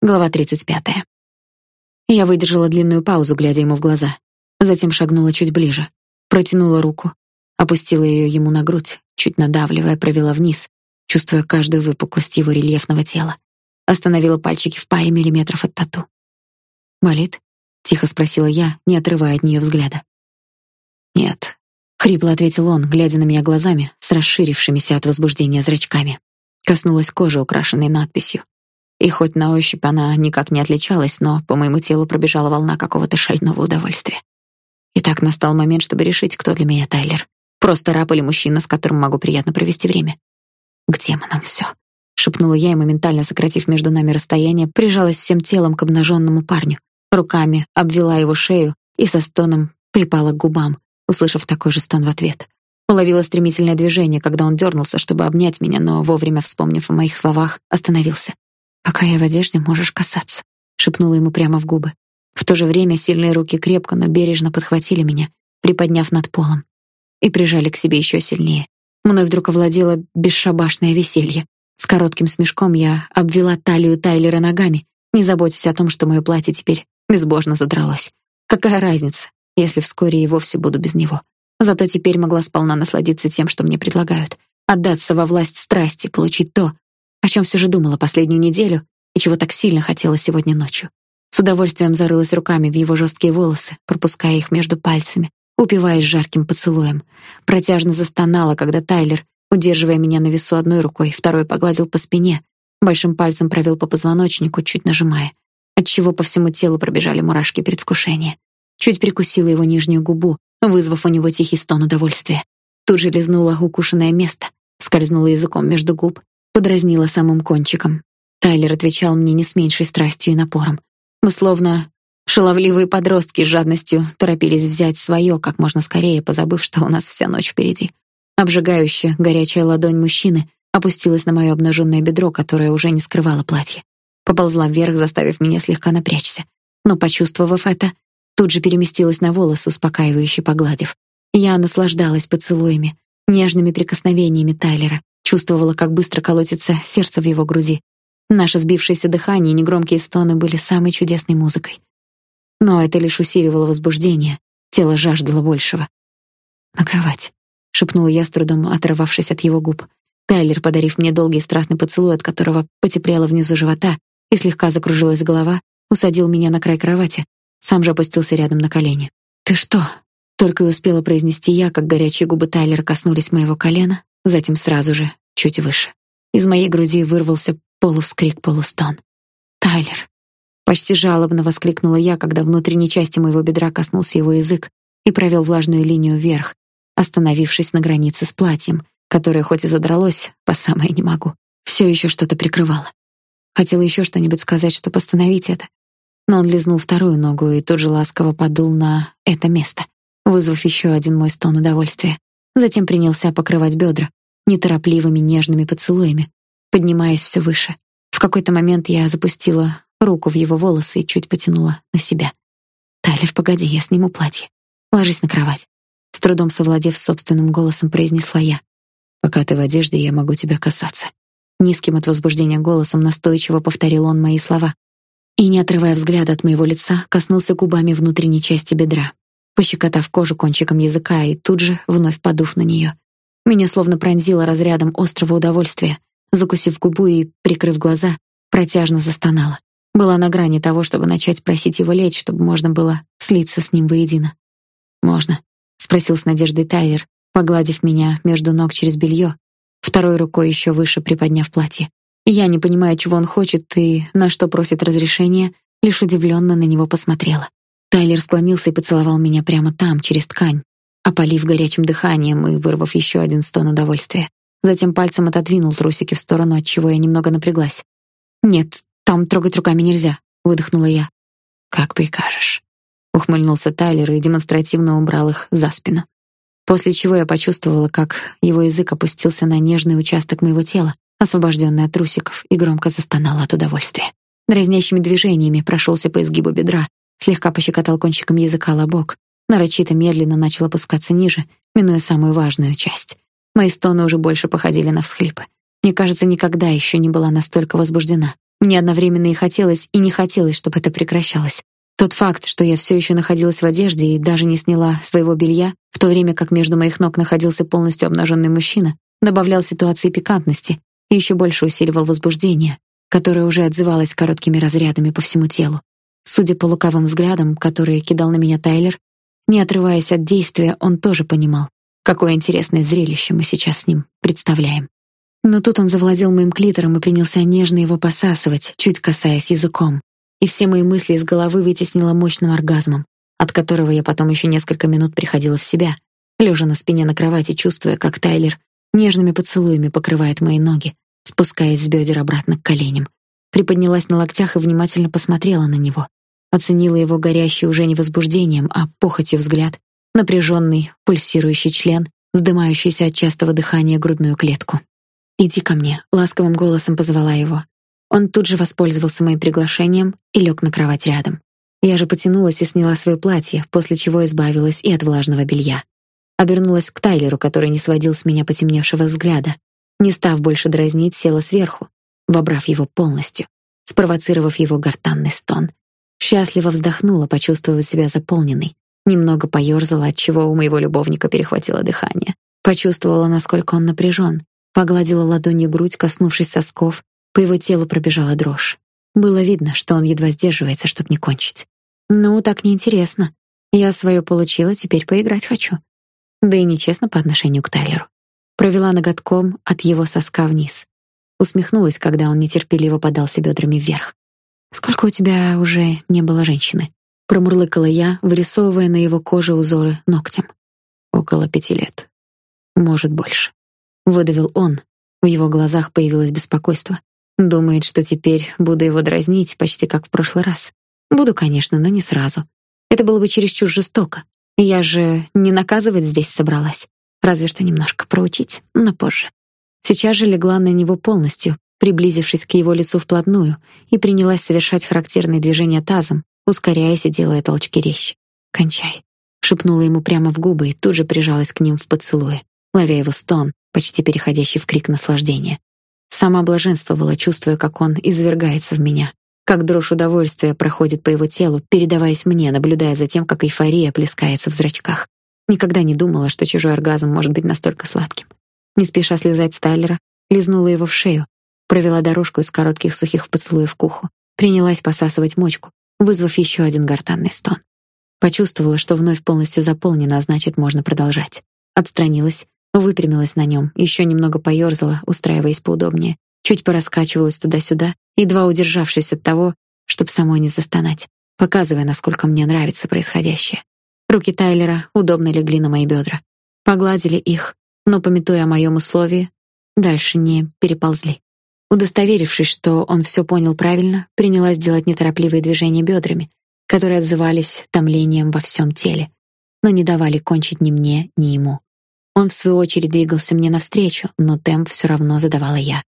Глава 35. Я выдержала длинную паузу, глядя ему в глаза. Затем шагнула чуть ближе, протянула руку, опустила ее ему на грудь, чуть надавливая, провела вниз, чувствуя каждую выпуклость его рельефного тела. Остановила пальчики в паре миллиметров от тату. «Болит?» — тихо спросила я, не отрывая от нее взгляда. «Нет», — хрипло ответил он, глядя на меня глазами с расширившимися от возбуждения зрачками. Коснулась кожи, украшенной надписью. И хоть на ощупь она никак не отличалась, но по моему телу пробежала волна какого-то шального удовольствия. И так настал момент, чтобы решить, кто для меня Тайлер. Просто раб или мужчина, с которым могу приятно провести время. К демонам все, шепнула я и моментально сократив между нами расстояние, прижалась всем телом к обнаженному парню, руками обвела его шею и со стоном припала к губам, услышав такой же стон в ответ. Уловила стремительное движение, когда он дернулся, чтобы обнять меня, но вовремя вспомнив о моих словах, остановился. Пока я в одежде, можешь касаться, шепнула ему прямо в губы. В то же время сильные руки крепко, но бережно подхватили меня, приподняв над полом, и прижали к себе еще сильнее. Мной вдруг овладело бесшабашное веселье. С коротким смешком я обвела талию Тайлера ногами, не заботясь о том, что мое платье теперь безбожно задралось. Какая разница, если вскоре и вовсе буду без него? Зато теперь могла сполна насладиться тем, что мне предлагают, отдаться во власть страсти, получить то, о чем все же думала последнюю неделю и чего так сильно хотела сегодня ночью. С удовольствием зарылась руками в его жесткие волосы, пропуская их между пальцами, упиваясь жарким поцелуем. Протяжно застонала, когда Тайлер, удерживая меня на весу одной рукой, второй погладил по спине, большим пальцем провел по позвоночнику, чуть нажимая, отчего по всему телу пробежали мурашки предвкушения. Чуть прикусила его нижнюю губу, вызвав у него тихий стон удовольствия. Тут же лизнула укушенное место, скользнула языком между губ, подразнила самым кончиком. Тайлер отвечал мне не с меньшей страстью и напором. Мы словно шаловливые подростки с жадностью торопились взять свое как можно скорее, позабыв, что у нас вся ночь впереди. Обжигающая, горячая ладонь мужчины опустилась на моё обнаженное бедро, которое уже не скрывало платье. Поползла вверх, заставив меня слегка напрячься. Но почувствовав это, тут же переместилась на волосы, успокаивающе погладив. Я наслаждалась поцелуями, нежными прикосновениями Тайлера, Чувствовала, как быстро колотится сердце в его груди. Наше сбившееся дыхание и негромкие стоны были самой чудесной музыкой. Но это лишь усиливало возбуждение. Тело жаждало большего. На кровать, шепнула я с трудом, оторвавшись от его губ. Тайлер, подарив мне долгий страстный поцелуй, от которого потеплело внизу живота и слегка закружилась голова, усадил меня на край кровати, сам же опустился рядом на колени. Ты что? Только и успела произнести я, как горячие губы Тайлера коснулись моего колена, затем сразу же чуть выше. Из моей груди вырвался полувскрик, полустон. Тайлер, почти жалобно воскликнула я, когда внутренней части моего бедра коснулся его язык и провел влажную линию вверх, остановившись на границе с платьем, которое хоть и задралось, по самое не могу, все еще что-то прикрывало. Хотела еще что-нибудь сказать, чтобы остановить это, но он лизнул вторую ногу и тут же ласково подул на это место, вызвав еще один мой стон удовольствия. Затем принялся покрывать бедра, неторопливыми нежными поцелуями, поднимаясь все выше. В какой-то момент я запустила руку в его волосы и чуть потянула на себя. Тайлер, погоди, я сниму платье. Ложись на кровать. С трудом совладев собственным голосом, произнесла я. Пока ты в одежде, я могу тебя касаться. Низким от возбуждения голосом настойчиво повторил он мои слова. И не отрывая взгляда от моего лица, коснулся губами внутренней части бедра, пощекотав кожу кончиком языка и тут же вновь подув на нее. Меня словно пронзило разрядом острого удовольствия. Закусив губу и прикрыв глаза, протяжно застонала. Была на грани того, чтобы начать просить его лечь, чтобы можно было слиться с ним воедино. «Можно?» — спросил с надеждой Тайлер, погладив меня между ног через белье, второй рукой еще выше приподняв платье. Я, не понимая, чего он хочет и на что просит разрешения, лишь удивленно на него посмотрела. Тайлер склонился и поцеловал меня прямо там, через ткань, опалив горячим дыханием и вырвав еще один стон удовольствия. Затем пальцем отодвинул трусики в сторону, от чего я немного напряглась. "Нет, там трогать руками нельзя", выдохнула я. "Как прикажешь", ухмыльнулся Тайлер и демонстративно убрал их за спину. После чего я почувствовала, как его язык опустился на нежный участок моего тела, освобожденный от трусиков, и громко застонала от удовольствия. Дразнящими движениями прошелся по изгибу бедра, слегка пощекотал кончиком языка лобок, нарочито медленно начал опускаться ниже, минуя самую важную часть. Мои стоны уже больше походили на всхлипы. Мне кажется, никогда еще не была настолько возбуждена. Мне одновременно и хотелось, и не хотелось, чтобы это прекращалось. Тот факт, что я все еще находилась в одежде и даже не сняла своего белья, в то время как между моих ног находился полностью обнаженный мужчина, добавлял ситуации пикантности и еще больше усиливал возбуждение, которое уже отзывалось короткими разрядами по всему телу. Судя по лукавым взглядам, которые кидал на меня Тайлер, не отрываясь от действия, он тоже понимал, какое интересное зрелище мы сейчас с ним представляем. Но тут он завладел моим клитором и принялся нежно его посасывать, чуть касаясь языком. И все мои мысли из головы вытеснило мощным оргазмом, от которого я потом еще несколько минут приходила в себя, лежа на спине на кровати, чувствуя, как Тайлер нежными поцелуями покрывает мои ноги, спускаясь с бедер обратно к коленям. Приподнялась на локтях и внимательно посмотрела на него. Оценила его горящий уже не возбуждением, а похотью взгляд, напряженный, пульсирующий член, вздымающийся от частого дыхания грудную клетку. «Иди ко мне», — ласковым голосом позвала его. Он тут же воспользовался моим приглашением и лег на кровать рядом. Я же потянулась и сняла свое платье, после чего избавилась и от влажного белья. Обернулась к Тайлеру, который не сводил с меня потемневшего взгляда. Не став больше дразнить, села сверху, вобрав его полностью, спровоцировав его гортанный стон. Счастливо вздохнула, почувствовав себя заполненной. Немного поёрзала, от чего у моего любовника перехватило дыхание. Почувствовала, насколько он напряжен, Погладила ладонью грудь, коснувшись сосков, по его телу пробежала дрожь. Было видно, что он едва сдерживается, чтобы не кончить. Ну, так неинтересно. Я свое получила, теперь поиграть хочу. Да и нечестно по отношению к Тайлеру. Провела ноготком от его соска вниз. Усмехнулась, когда он нетерпеливо подался бедрами вверх. Сколько у тебя уже не было женщины? промурлыкала я, вырисовывая на его коже узоры ногтем. Около пяти лет. Может, больше выдавил он. В его глазах появилось беспокойство. Думает, что теперь буду его дразнить, почти как в прошлый раз. Буду, конечно, но не сразу. Это было бы чересчур жестоко. Я же не наказывать здесь собралась, разве что немножко проучить, но позже. Сейчас же легла на него полностью, приблизившись к его лицу вплотную, и принялась совершать характерные движения тазом, ускоряясь и делая толчки резче. "Кончай", шепнула ему прямо в губы и тут же прижалась к ним в поцелуе, ловя его стон, почти переходящий в крик наслаждения. Сама блаженствовала, чувствуя, как он извергается в меня, как дрожь удовольствия проходит по его телу, передаваясь мне, наблюдая за тем, как эйфория плескается в зрачках. Никогда не думала, что чужой оргазм может быть настолько сладким. Не спеша слезать с Тайлера, лизнула его в шею, провела дорожку из коротких сухих поцелуев к уху, принялась посасывать мочку, вызвав еще один гортанный стон. Почувствовала, что вновь полностью заполнена, а значит, можно продолжать. Отстранилась, Выпрямилась на нем, еще немного поёрзала, устраиваясь поудобнее, чуть пораскачивалась туда-сюда, едва удержавшись от того, чтобы самой не застонать, показывая, насколько мне нравится происходящее. Руки Тайлера удобно легли на мои бедра, погладили их, но пометуя о моем условии, дальше не переползли. Удостоверившись, что он все понял правильно, принялась делать неторопливые движения бедрами, которые отзывались томлением во всем теле, но не давали кончить ни мне, ни ему. Он в свою очередь двигался мне навстречу, но темп все равно задавала я.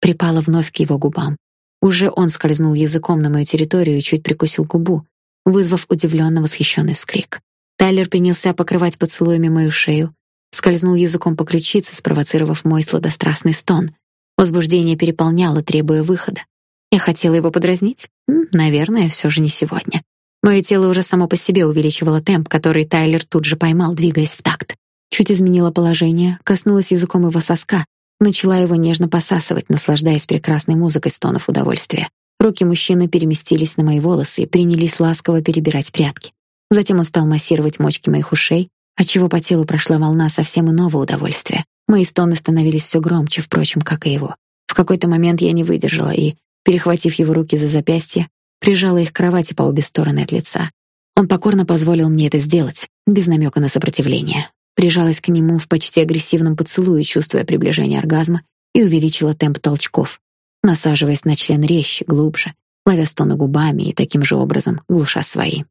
Припала вновь к его губам. Уже он скользнул языком на мою территорию и чуть прикусил губу, вызвав удивленно восхищенный вскрик. Тайлер принялся покрывать поцелуями мою шею, скользнул языком по ключице, спровоцировав мой сладострастный стон. Возбуждение переполняло, требуя выхода. Я хотела его подразнить? Наверное, все же не сегодня. Мое тело уже само по себе увеличивало темп, который Тайлер тут же поймал, двигаясь в такт. Чуть изменила положение, коснулась языком его соска, начала его нежно посасывать, наслаждаясь прекрасной музыкой стонов удовольствия. Руки мужчины переместились на мои волосы и принялись ласково перебирать прядки. Затем он стал массировать мочки моих ушей, отчего по телу прошла волна совсем иного удовольствия. Мои стоны становились все громче, впрочем, как и его. В какой-то момент я не выдержала и, перехватив его руки за запястья, прижала их к кровати по обе стороны от лица. Он покорно позволил мне это сделать, без намека на сопротивление прижалась к нему в почти агрессивном поцелуе, чувствуя приближение оргазма, и увеличила темп толчков, насаживаясь на член резче, глубже, ловя стоны губами и таким же образом глуша свои.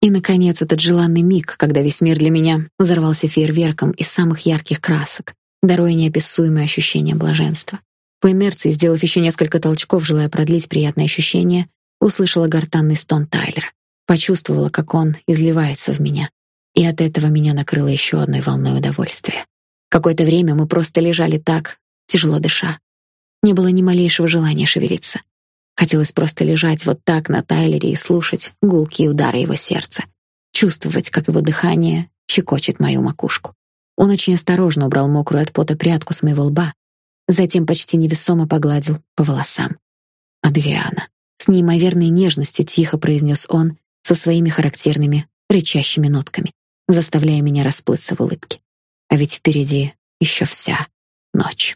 И наконец этот желанный миг, когда весь мир для меня взорвался фейерверком из самых ярких красок, даруя неописуемое ощущение блаженства. По инерции, сделав еще несколько толчков, желая продлить приятное ощущение, услышала гортанный стон Тайлера, почувствовала, как он изливается в меня, и от этого меня накрыло еще одной волной удовольствия. Какое-то время мы просто лежали так, тяжело дыша. Не было ни малейшего желания шевелиться. Хотелось просто лежать вот так на Тайлере и слушать гулкие удары его сердца, чувствовать, как его дыхание щекочет мою макушку. Он очень осторожно убрал мокрую от пота прядку с моего лба, затем почти невесомо погладил по волосам. Адриана, с неимоверной нежностью тихо произнес он со своими характерными рычащими нотками, заставляя меня расплыться в улыбке. А ведь впереди еще вся ночь.